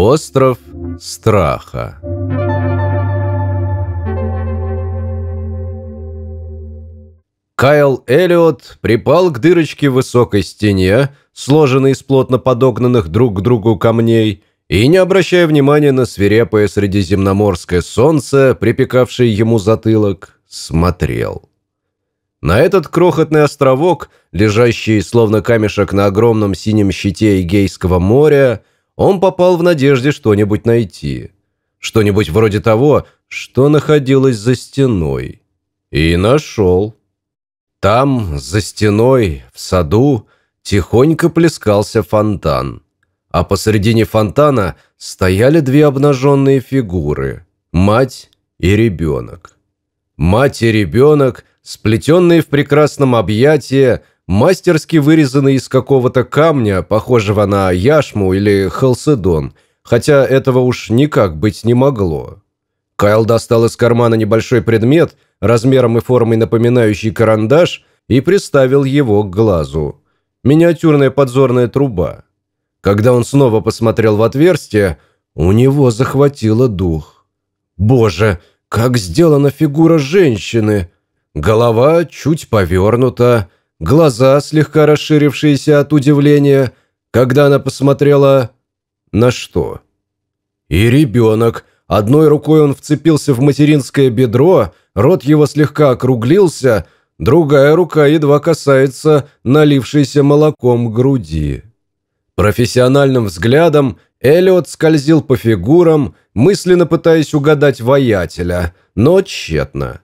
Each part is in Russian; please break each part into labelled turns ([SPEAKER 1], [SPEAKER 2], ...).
[SPEAKER 1] Остров страха. Кайл Эллиот припал к дырочке в высокой стене, сложенной из плотно подогнанных друг к другу камней, и, не обращая внимания на свирепое средиземноморское солнце, припекавшее ему затылок, смотрел. На этот крохотный островок, лежащий словно камешек на огромном синем щите Эгейского моря, он попал в надежде что-нибудь найти. Что-нибудь вроде того, что находилось за стеной. И нашел. Там, за стеной, в саду, тихонько плескался фонтан. А посредине фонтана стояли две обнаженные фигуры – мать и ребенок. Мать и ребенок, сплетенные в прекрасном объятии, мастерски вырезанные из какого-то камня, похожего на яшму или халцедон, хотя этого уж никак быть не могло. Кайл достал из кармана небольшой предмет – размером и формой напоминающий карандаш, и приставил его к глазу. Миниатюрная подзорная труба. Когда он снова посмотрел в отверстие, у него захватило дух. «Боже, как сделана фигура женщины!» Голова чуть повернута, глаза, слегка расширившиеся от удивления, когда она посмотрела на что. И ребенок. Одной рукой он вцепился в материнское бедро, рот его слегка округлился, другая рука едва касается налившейся молоком груди. Профессиональным взглядом Эллиот скользил по фигурам, мысленно пытаясь угадать воятеля, но тщетно.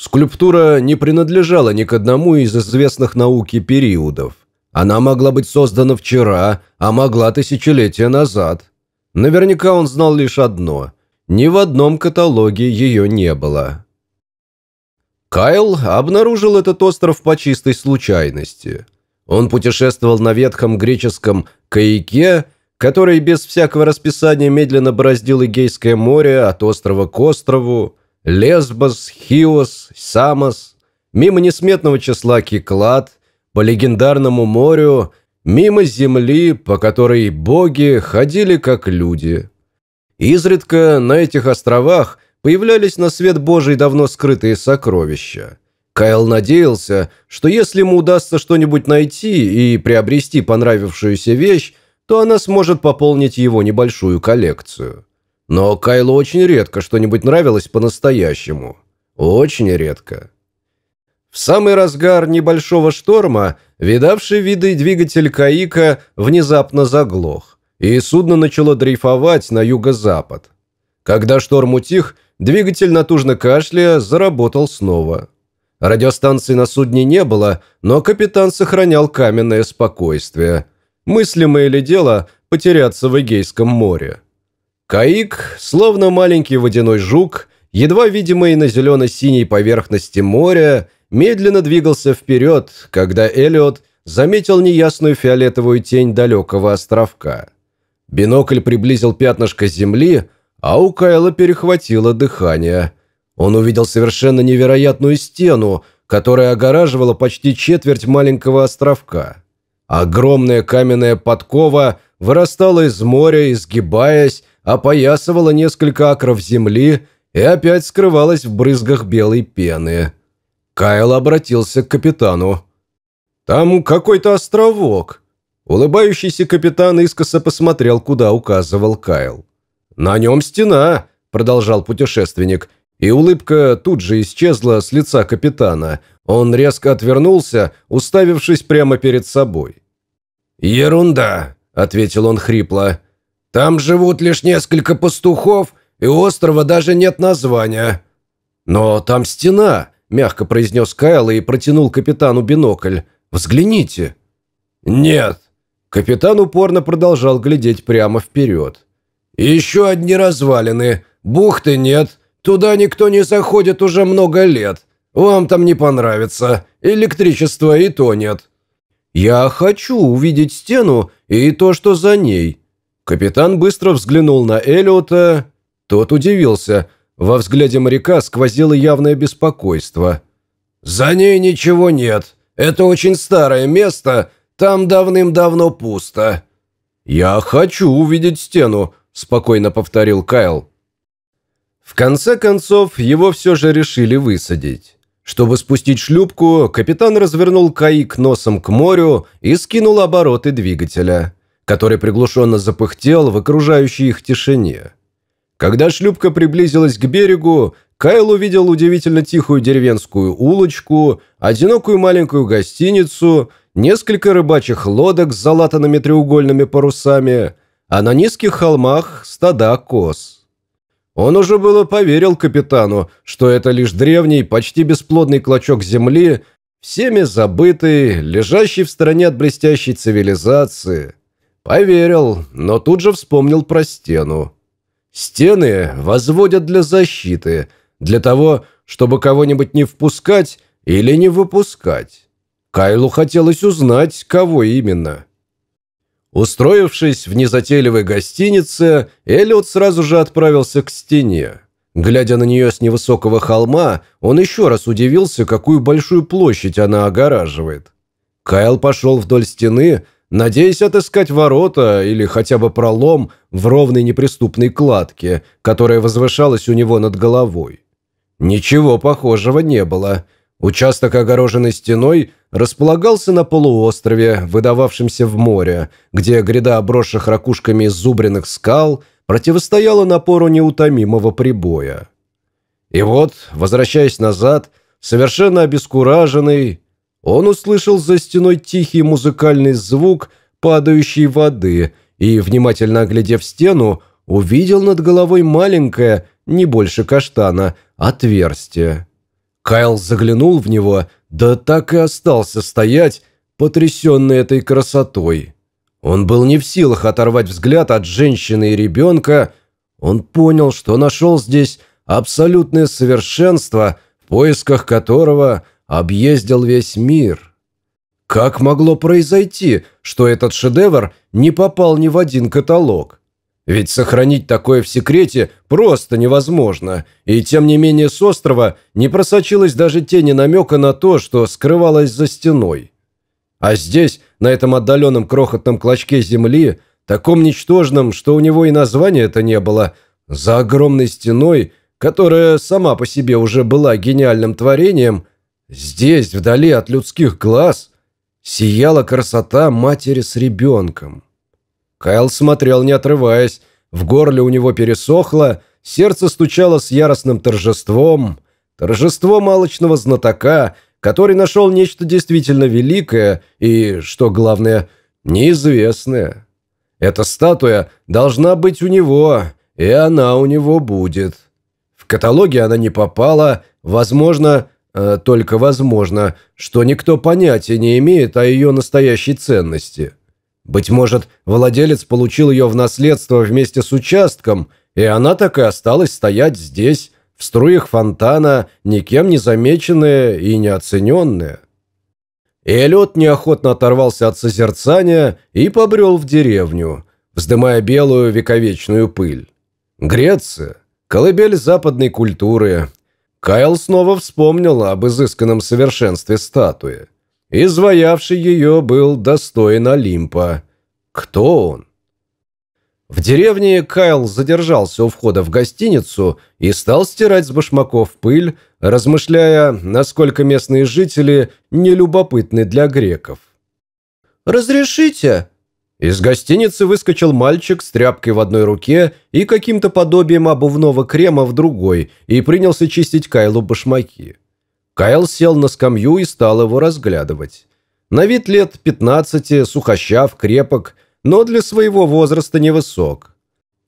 [SPEAKER 1] Скульптура не принадлежала ни к одному из известных науке периодов. Она могла быть создана вчера, а могла тысячелетия назад. Наверняка он знал лишь одно – ни в одном каталоге ее не было. Кайл обнаружил этот остров по чистой случайности. Он путешествовал на ветхом греческом каяке, который без всякого расписания медленно бороздил Эгейское море от острова к острову, Лесбос, Хиос, Самос, мимо несметного числа Киклад, по легендарному морю, мимо земли, по которой боги ходили как люди. Изредка на этих островах – появлялись на свет Божий давно скрытые сокровища. Кайл надеялся, что если ему удастся что-нибудь найти и приобрести понравившуюся вещь, то она сможет пополнить его небольшую коллекцию. Но Кайлу очень редко что-нибудь нравилось по-настоящему. Очень редко. В самый разгар небольшого шторма видавший виды двигатель Каика внезапно заглох, и судно начало дрейфовать на юго-запад. Когда шторм утих, Двигатель натужно кашляя заработал снова. Радиостанции на судне не было, но капитан сохранял каменное спокойствие. Мыслимое ли дело потеряться в Эгейском море? Каик, словно маленький водяной жук, едва видимый на зелено-синей поверхности моря, медленно двигался вперед, когда Эллиот заметил неясную фиолетовую тень далекого островка. Бинокль приблизил пятнышко земли, а у Кайла перехватило дыхание. Он увидел совершенно невероятную стену, которая огораживала почти четверть маленького островка. Огромная каменная подкова вырастала из моря, изгибаясь, опоясывала несколько акров земли и опять скрывалась в брызгах белой пены. Кайл обратился к капитану. «Там какой-то островок». Улыбающийся капитан искоса посмотрел, куда указывал Кайл. «На нем стена», – продолжал путешественник, и улыбка тут же исчезла с лица капитана. Он резко отвернулся, уставившись прямо перед собой. «Ерунда», – ответил он хрипло. «Там живут лишь несколько пастухов, и острова даже нет названия». «Но там стена», – мягко произнес Кайл и протянул капитану бинокль. «Взгляните». «Нет». Капитан упорно продолжал глядеть прямо вперед. «Еще одни развалины. Бухты нет. Туда никто не заходит уже много лет. Вам там не понравится. Электричества и то нет». «Я хочу увидеть стену и то, что за ней». Капитан быстро взглянул на Эллиота. Тот удивился. Во взгляде моряка сквозило явное беспокойство. «За ней ничего нет. Это очень старое место. Там давным-давно пусто». «Я хочу увидеть стену», – спокойно повторил Кайл. В конце концов, его все же решили высадить. Чтобы спустить шлюпку, капитан развернул каик носом к морю и скинул обороты двигателя, который приглушенно запыхтел в окружающей их тишине. Когда шлюпка приблизилась к берегу, Кайл увидел удивительно тихую деревенскую улочку, одинокую маленькую гостиницу, несколько рыбачьих лодок с залатанными треугольными парусами, а на низких холмах стада коз. Он уже было поверил капитану, что это лишь древний, почти бесплодный клочок земли, всеми забытый, лежащий в стороне от блестящей цивилизации. Поверил, но тут же вспомнил про стену. Стены возводят для защиты, для того, чтобы кого-нибудь не впускать или не выпускать. Кайлу хотелось узнать, кого именно. Устроившись в незатейливой гостинице, Эллиот сразу же отправился к стене. Глядя на нее с невысокого холма, он еще раз удивился, какую большую площадь она огораживает. Кайл пошел вдоль стены, надеясь отыскать ворота или хотя бы пролом в ровной неприступной кладке, которая возвышалась у него над головой. Ничего похожего не было. Участок, огороженный стеной, располагался на полуострове, выдававшемся в море, где гряда обросших ракушками изубренных скал противостояла напору неутомимого прибоя. И вот, возвращаясь назад, совершенно обескураженный, он услышал за стеной тихий музыкальный звук падающей воды и, внимательно оглядев стену, увидел над головой маленькое, не больше каштана, отверстие. Кайл заглянул в него, да так и остался стоять, потрясенный этой красотой. Он был не в силах оторвать взгляд от женщины и ребенка. Он понял, что нашел здесь абсолютное совершенство, в поисках которого объездил весь мир. Как могло произойти, что этот шедевр не попал ни в один каталог? Ведь сохранить такое в секрете просто невозможно, и тем не менее с острова не просочилась даже тени намека на то, что скрывалось за стеной. А здесь, на этом отдаленном крохотном клочке земли, таком ничтожном, что у него и названия-то не было, за огромной стеной, которая сама по себе уже была гениальным творением, здесь, вдали от людских глаз, сияла красота матери с ребенком. Кайл смотрел, не отрываясь. В горле у него пересохло, сердце стучало с яростным торжеством. Торжество малочного знатока, который нашел нечто действительно великое и, что главное, неизвестное. Эта статуя должна быть у него, и она у него будет. В каталоге она не попала, возможно, э, только возможно, что никто понятия не имеет о ее настоящей ценности. Быть может, владелец получил ее в наследство вместе с участком, и она так и осталась стоять здесь, в струях фонтана, никем не замеченная и неоцененная. Эллиот неохотно оторвался от созерцания и побрел в деревню, вздымая белую вековечную пыль. Греция – колыбель западной культуры. Кайл снова вспомнил об изысканном совершенстве статуи. Изваявший ее был достоин Олимпа. Кто он? В деревне Кайл задержался у входа в гостиницу и стал стирать с башмаков пыль, размышляя, насколько местные жители нелюбопытны для греков. «Разрешите?» Из гостиницы выскочил мальчик с тряпкой в одной руке и каким-то подобием обувного крема в другой и принялся чистить Кайлу башмаки. Кайл сел на скамью и стал его разглядывать. На вид лет 15, сухощав, крепок, но для своего возраста невысок.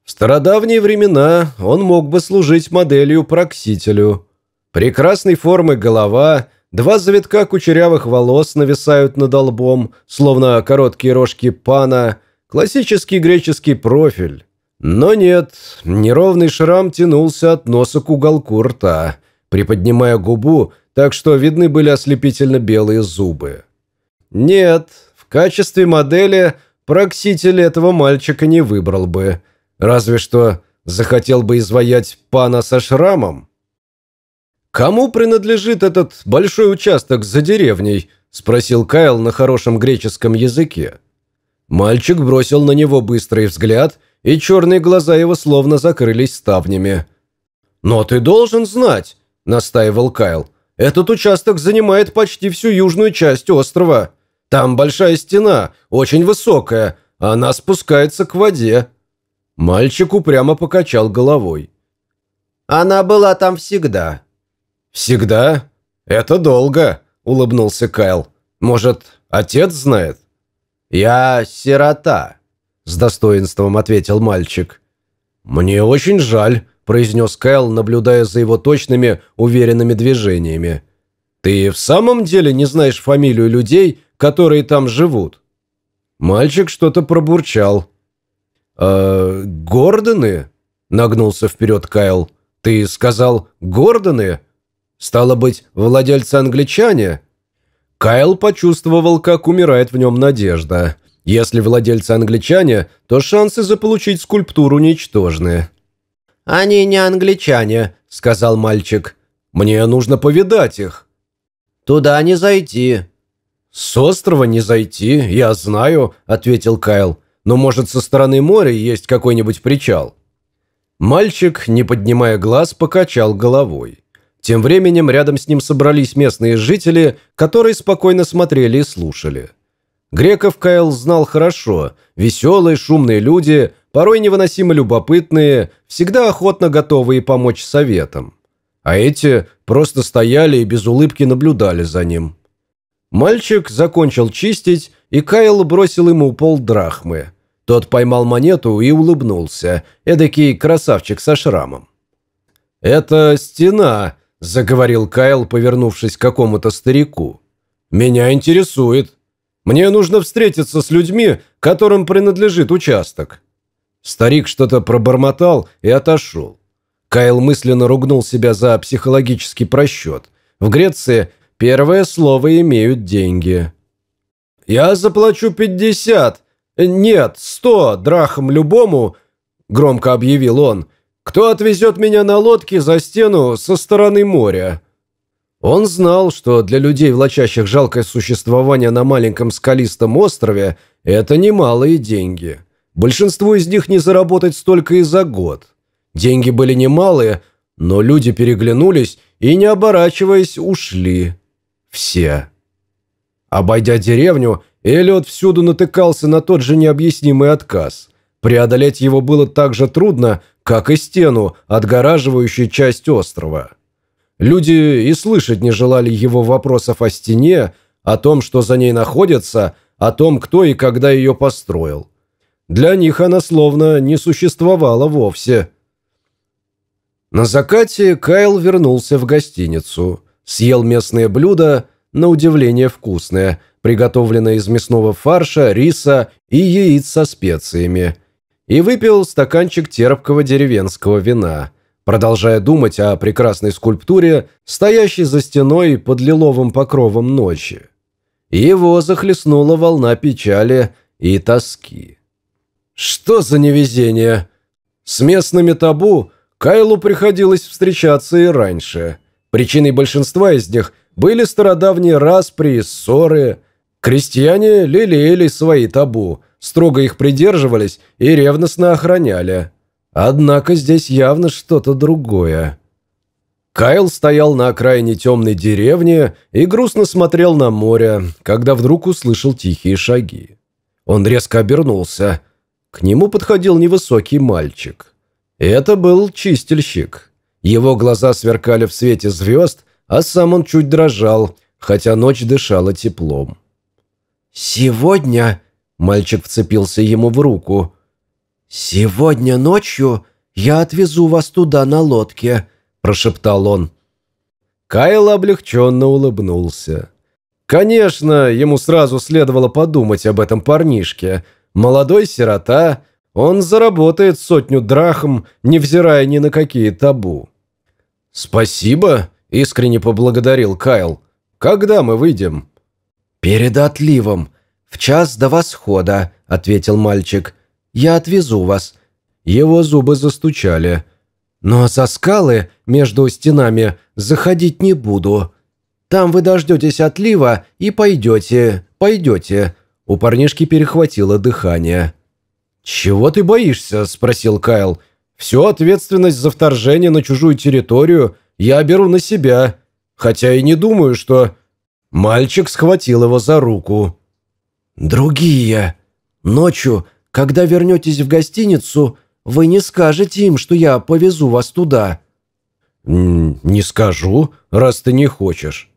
[SPEAKER 1] В стародавние времена он мог бы служить моделью проксителю. Прекрасной формы голова, два завитка кучерявых волос нависают над лбом, словно короткие рожки пана, классический греческий профиль. Но нет, неровный шрам тянулся от носа к уголку рта. Приподнимая губу, так что видны были ослепительно белые зубы. Нет, в качестве модели прокситель этого мальчика не выбрал бы. Разве что захотел бы изваять пана со шрамом. «Кому принадлежит этот большой участок за деревней?» – спросил Кайл на хорошем греческом языке. Мальчик бросил на него быстрый взгляд и черные глаза его словно закрылись ставнями. «Но ты должен знать», – настаивал Кайл. «Этот участок занимает почти всю южную часть острова. Там большая стена, очень высокая, она спускается к воде». Мальчик упрямо покачал головой.
[SPEAKER 2] «Она была там всегда».
[SPEAKER 1] «Всегда? Это долго», – улыбнулся Кайл. «Может, отец знает?»
[SPEAKER 2] «Я сирота», – с достоинством ответил мальчик.
[SPEAKER 1] «Мне очень жаль», – произнес Кайл, наблюдая за его точными, уверенными движениями. «Ты в самом деле не знаешь фамилию людей, которые там живут?» Мальчик что-то пробурчал. «Э, Гордоны?» – нагнулся вперед Кайл. «Ты сказал Гордоны? Стало быть, владельцы англичане?» Кайл почувствовал, как умирает в нем надежда. Если владельцы англичане, то шансы заполучить скульптуру ничтожны.
[SPEAKER 2] «Они не англичане», — сказал мальчик.
[SPEAKER 1] «Мне нужно повидать их».
[SPEAKER 2] «Туда не зайти».
[SPEAKER 1] «С острова не зайти, я знаю», — ответил Кайл. «Но, может, со стороны моря есть какой-нибудь причал?» Мальчик, не поднимая глаз, покачал головой. Тем временем рядом с ним собрались местные жители, которые спокойно смотрели и слушали. Греков Кайл знал хорошо. Веселые, шумные люди, порой невыносимо любопытные, всегда охотно готовые помочь советам. А эти просто стояли и без улыбки наблюдали за ним. Мальчик закончил чистить, и Кайл бросил ему полдрахмы. Тот поймал монету и улыбнулся, эдакий красавчик со шрамом. «Это стена», – заговорил Кайл, повернувшись к какому-то старику. «Меня интересует. Мне нужно встретиться с людьми, которым принадлежит участок». Старик что-то пробормотал и отошел. Кайл мысленно ругнул себя за психологический просчет. В Греции первое слово имеют деньги. «Я заплачу пятьдесят, нет, сто драхм любому», – громко объявил он, – «кто отвезет меня на лодке за стену со стороны моря». Он знал, что для людей, влачащих жалкое существование на маленьком скалистом острове, это немалые деньги. Большинству из них не заработать столько и за год. Деньги были немалые, но люди переглянулись и, не оборачиваясь, ушли. Все. Обойдя деревню, Эллиот всюду натыкался на тот же необъяснимый отказ. Преодолеть его было так же трудно, как и стену, отгораживающую часть острова. Люди и слышать не желали его вопросов о стене, о том, что за ней находится, о том, кто и когда ее построил. Для них она словно не существовала вовсе. На закате Кайл вернулся в гостиницу, съел местное блюдо, на удивление вкусное, приготовленное из мясного фарша, риса и яиц со специями, и выпил стаканчик терпкого деревенского вина, продолжая думать о прекрасной скульптуре, стоящей за стеной под лиловым покровом ночи. Его захлестнула волна печали и тоски. Что за невезение? С местными табу Кайлу приходилось встречаться и раньше. Причиной большинства из них были стародавние распри, ссоры. Крестьяне лелеяли свои табу, строго их придерживались и ревностно охраняли. Однако здесь явно что-то другое. Кайл стоял на окраине темной деревни и грустно смотрел на море, когда вдруг услышал тихие шаги. Он резко обернулся – к нему подходил невысокий мальчик. Это был чистильщик. Его глаза сверкали в свете звезд, а сам он чуть дрожал, хотя ночь дышала теплом.
[SPEAKER 2] «Сегодня...» – мальчик вцепился ему в руку. «Сегодня ночью я отвезу вас туда на лодке», – прошептал он.
[SPEAKER 1] Кайл облегченно улыбнулся. Конечно, ему сразу следовало подумать об этом парнишке – Молодой сирота, он заработает сотню драхм, невзирая ни на какие табу. «Спасибо», – искренне поблагодарил Кайл. «Когда мы выйдем?»
[SPEAKER 2] «Перед отливом. В час до восхода», – ответил мальчик. «Я отвезу вас». Его зубы застучали. «Но за скалы между стенами заходить не буду. Там вы дождетесь отлива и пойдете, пойдете. У парнишки перехватило дыхание.
[SPEAKER 1] «Чего ты боишься?» – спросил Кайл. «Всю ответственность за вторжение на чужую территорию я беру на себя, хотя и не думаю, что...» Мальчик схватил его за руку.
[SPEAKER 2] «Другие. Ночью, когда вернетесь в гостиницу, вы не скажете им, что я повезу вас туда».
[SPEAKER 1] «Не скажу, раз ты не хочешь».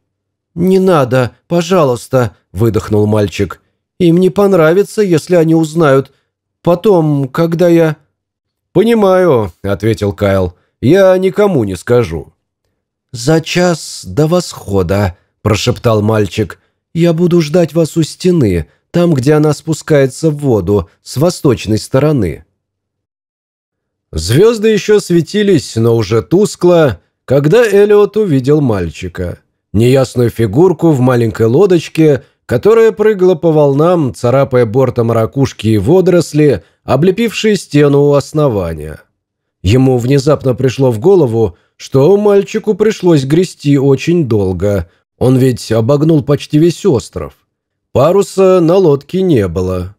[SPEAKER 2] «Не надо, пожалуйста», – выдохнул мальчик. «Им не понравится, если они узнают. Потом, когда я...»
[SPEAKER 1] «Понимаю», – ответил Кайл. «Я никому не скажу».
[SPEAKER 2] «За час до восхода», – прошептал мальчик. «Я буду ждать вас у стены, там, где она спускается в воду, с восточной стороны».
[SPEAKER 1] Звезды еще светились, но уже тускло, когда Элиот увидел мальчика. Неясную фигурку в маленькой лодочке, которая прыгала по волнам, царапая бортом ракушки и водоросли, облепившие стену у основания. Ему внезапно пришло в голову, что мальчику пришлось грести очень долго. Он ведь обогнул почти весь остров. Паруса на лодке не было.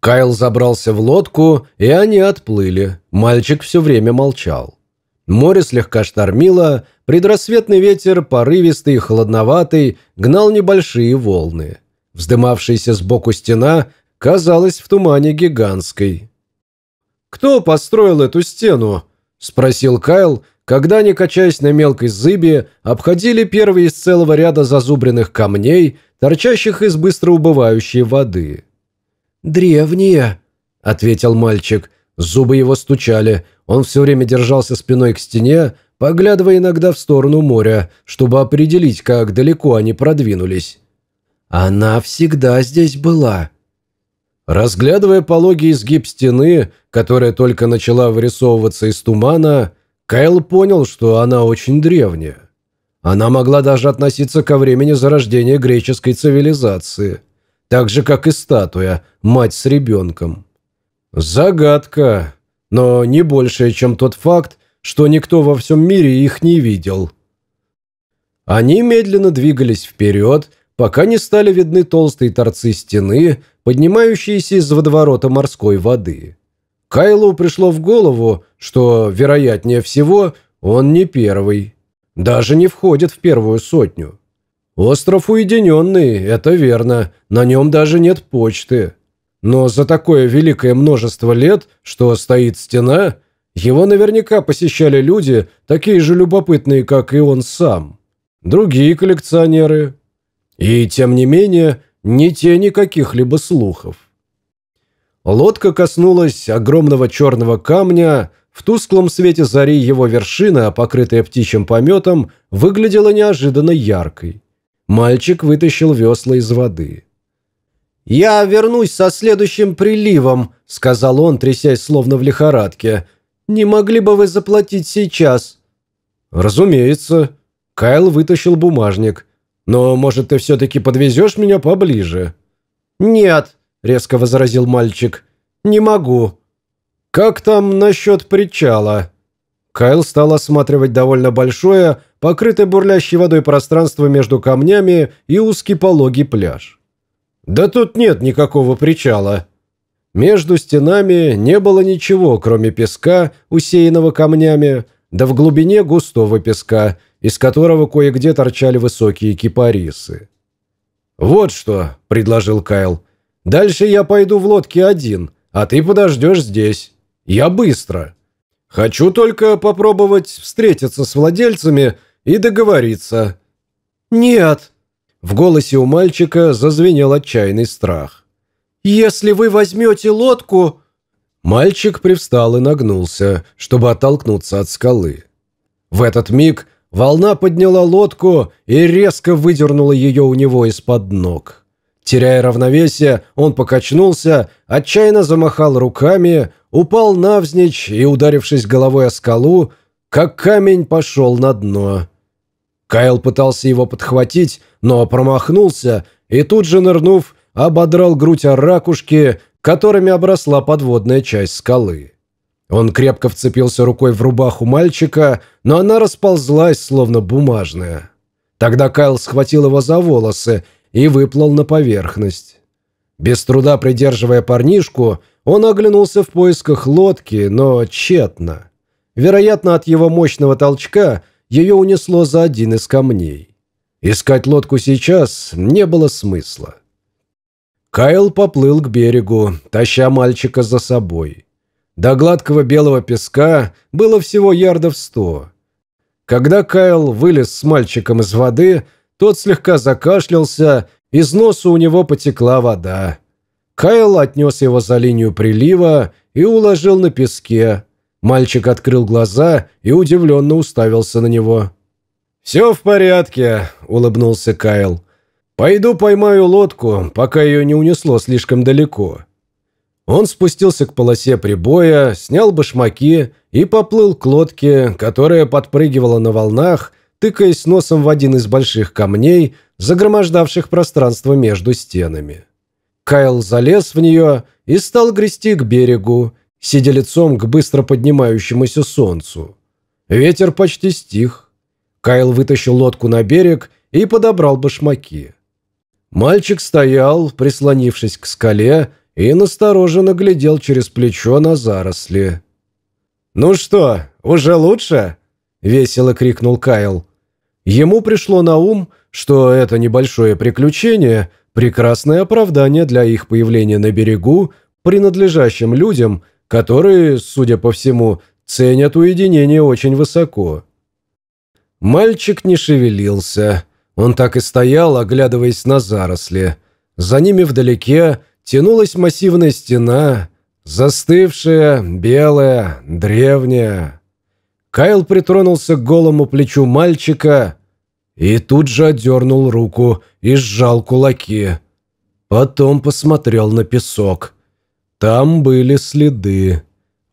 [SPEAKER 1] Кайл забрался в лодку, и они отплыли. Мальчик все время молчал. Море слегка штормило, предрассветный ветер, порывистый и холодноватый, гнал небольшие волны. Вздымавшаяся сбоку стена казалась в тумане гигантской. «Кто построил эту стену?» – спросил Кайл, когда они, качаясь на мелкой зыбе, обходили первый из целого ряда зазубренных камней, торчащих из быстро убывающей воды.
[SPEAKER 2] «Древние», — ответил мальчик. Зубы его стучали. Он все время держался спиной к стене, поглядывая иногда в сторону моря, чтобы определить, как далеко они продвинулись. «Она всегда здесь была».
[SPEAKER 1] Разглядывая пологий изгиб стены, которая только начала вырисовываться из тумана, Кайл понял, что она очень древняя. Она могла даже относиться ко времени зарождения греческой цивилизации – так же, как и статуя, мать с ребенком. Загадка, но не большая, чем тот факт, что никто во всем мире их не видел. Они медленно двигались вперед, пока не стали видны толстые торцы стены, поднимающиеся из водоворота морской воды. Кайлу пришло в голову, что, вероятнее всего, он не первый. Даже не входит в первую сотню. Остров уединенный, это верно, на нем даже нет почты. Но за такое великое множество лет, что стоит стена, его наверняка посещали люди, такие же любопытные, как и он сам. Другие коллекционеры. И, тем не менее, не те никаких либо слухов. Лодка коснулась огромного черного камня, в тусклом свете зари его вершина, покрытая птичьим пометом, выглядела неожиданно яркой. Мальчик вытащил весла из воды.
[SPEAKER 2] «Я вернусь со следующим приливом», — сказал он, трясясь словно в лихорадке. «Не могли бы вы заплатить сейчас?»
[SPEAKER 1] «Разумеется». Кайл вытащил бумажник. «Но, может, ты все-таки подвезешь меня поближе?»
[SPEAKER 2] «Нет», — резко возразил мальчик. «Не могу».
[SPEAKER 1] «Как там насчет причала?» Кайл стал осматривать довольно большое, покрытое бурлящей водой пространство между камнями и узкий пологий пляж. «Да тут нет никакого причала». Между стенами не было ничего, кроме песка, усеянного камнями, да в глубине густого песка, из которого кое-где торчали высокие кипарисы. «Вот что», — предложил Кайл, — «дальше я пойду в лодке один, а ты подождешь здесь. Я быстро». Хочу только попробовать встретиться с владельцами и договориться».
[SPEAKER 2] «Нет».
[SPEAKER 1] В голосе у мальчика зазвенел отчаянный страх.
[SPEAKER 2] «Если вы возьмете лодку...»
[SPEAKER 1] Мальчик привстал и нагнулся, чтобы оттолкнуться от скалы. В этот миг волна подняла лодку и резко выдернула ее у него из-под ног. Теряя равновесие, он покачнулся, отчаянно замахал руками, упал навзничь и, ударившись головой о скалу, как камень пошел на дно. Кайл пытался его подхватить, но промахнулся и тут же, нырнув, ободрал грудь о ракушки, которыми обросла подводная часть скалы. Он крепко вцепился рукой в рубаху мальчика, но она расползлась, словно бумажная. Тогда Кайл схватил его за волосы и выплыл на поверхность. Без труда придерживая парнишку, он оглянулся в поисках лодки, но тщетно. Вероятно, от его мощного толчка ее унесло за один из камней. Искать лодку сейчас не было смысла. Кайл поплыл к берегу, таща мальчика за собой. До гладкого белого песка было всего ярдов сто. Когда Кайл вылез с мальчиком из воды, тот слегка закашлялся, из носа у него потекла вода. Кайл отнес его за линию прилива и уложил на песке. Мальчик открыл глаза и удивленно уставился на него. «Все в порядке», — улыбнулся Кайл. «Пойду поймаю лодку, пока ее не унесло слишком далеко». Он спустился к полосе прибоя, снял башмаки и поплыл к лодке, которая подпрыгивала на волнах, тыкаясь носом в один из больших камней, загромождавших пространство между стенами. Кайл залез в нее и стал грести к берегу, сидя лицом к быстро поднимающемуся солнцу. Ветер почти стих. Кайл вытащил лодку на берег и подобрал башмаки. Мальчик стоял, прислонившись к скале, и настороженно глядел через плечо на заросли. «Ну что, уже лучше?» – весело крикнул Кайл. Ему пришло на ум, что это небольшое приключение – прекрасное оправдание для их появления на берегу, принадлежащим людям, которые, судя по всему, ценят уединение очень высоко. Мальчик не шевелился. Он так и стоял, оглядываясь на заросли. За ними вдалеке тянулась массивная стена, застывшая, белая, древняя. Кайл притронулся к голому плечу мальчика и тут же отдернул руку и сжал кулаки. Потом посмотрел на песок. Там были следы.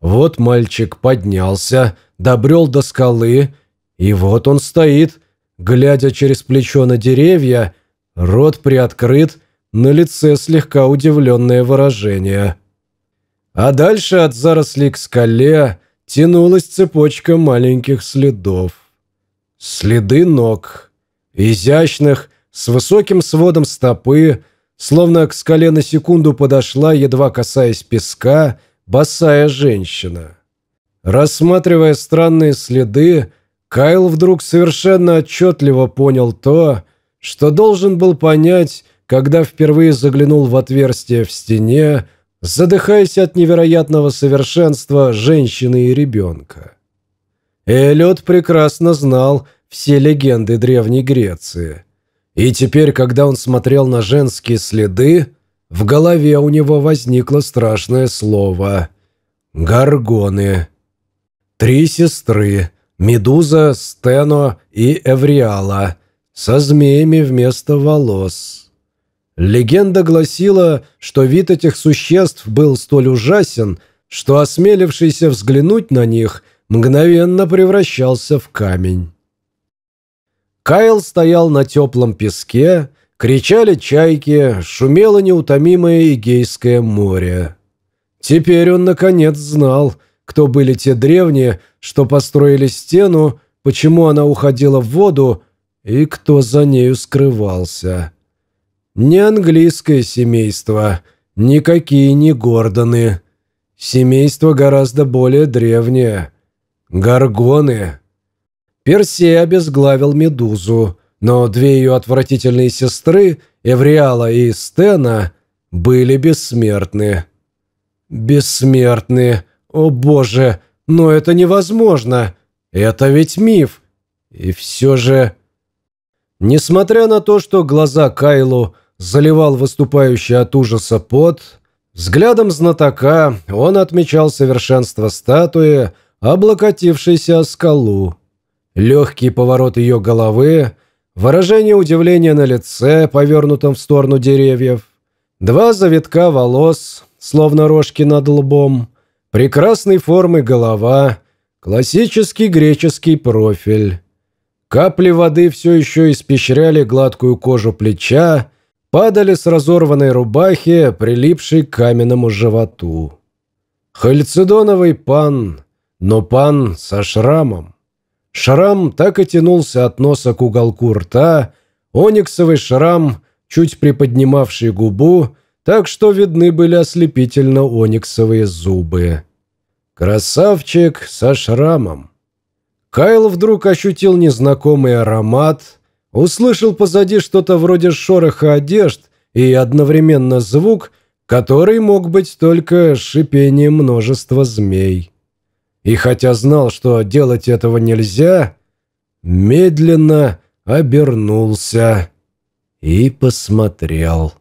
[SPEAKER 1] Вот мальчик поднялся, добрел до скалы, и вот он стоит, глядя через плечо на деревья, рот приоткрыт, на лице слегка удивленное выражение. А дальше от зарослей к скале тянулась цепочка маленьких следов. Следы ног. Изящных, с высоким сводом стопы, Словно к скале на секунду подошла, едва касаясь песка, босая женщина. Рассматривая странные следы, Кайл вдруг совершенно отчетливо понял то, что должен был понять, когда впервые заглянул в отверстие в стене, задыхаясь от невероятного совершенства женщины и ребенка. Эллиот прекрасно знал все легенды Древней Греции – и теперь, когда он смотрел на женские следы, в голове у него возникло страшное слово «Гаргоны». Три сестры – Медуза, Стено и Эвриала – со змеями вместо волос. Легенда гласила, что вид этих существ был столь ужасен, что осмелившийся взглянуть на них мгновенно превращался в камень. Кайл стоял на теплом песке, кричали чайки, шумело неутомимое Игейское море. Теперь он, наконец, знал, кто были те древние, что построили стену, почему она уходила в воду и кто за нею скрывался. Не английское семейство, никакие не Гордоны. Семейство гораздо более древнее. Гаргоны. Персей обезглавил Медузу, но две ее отвратительные сестры, Эвриала и Стена, были бессмертны. Бессмертны. О боже, но это невозможно. Это ведь миф. И все же... Несмотря на то, что глаза Кайлу заливал выступающий от ужаса пот, взглядом знатока он отмечал совершенство статуи, облокотившейся о скалу легкий поворот ее головы, выражение удивления на лице, повернутом в сторону деревьев, два завитка волос, словно рожки над лбом, прекрасной формы голова, классический греческий профиль. Капли воды все еще испещряли гладкую кожу плеча, падали с разорванной рубахи, прилипшей к каменному животу. Хальцедоновый пан, но пан со шрамом. Шрам так и тянулся от носа к уголку рта, ониксовый шрам, чуть приподнимавший губу, так что видны были ослепительно ониксовые зубы. Красавчик со шрамом. Кайл вдруг ощутил незнакомый аромат, услышал позади что-то вроде шороха одежд и одновременно звук, который мог быть только шипением множества змей. И хотя знал, что делать этого нельзя, медленно обернулся и посмотрел.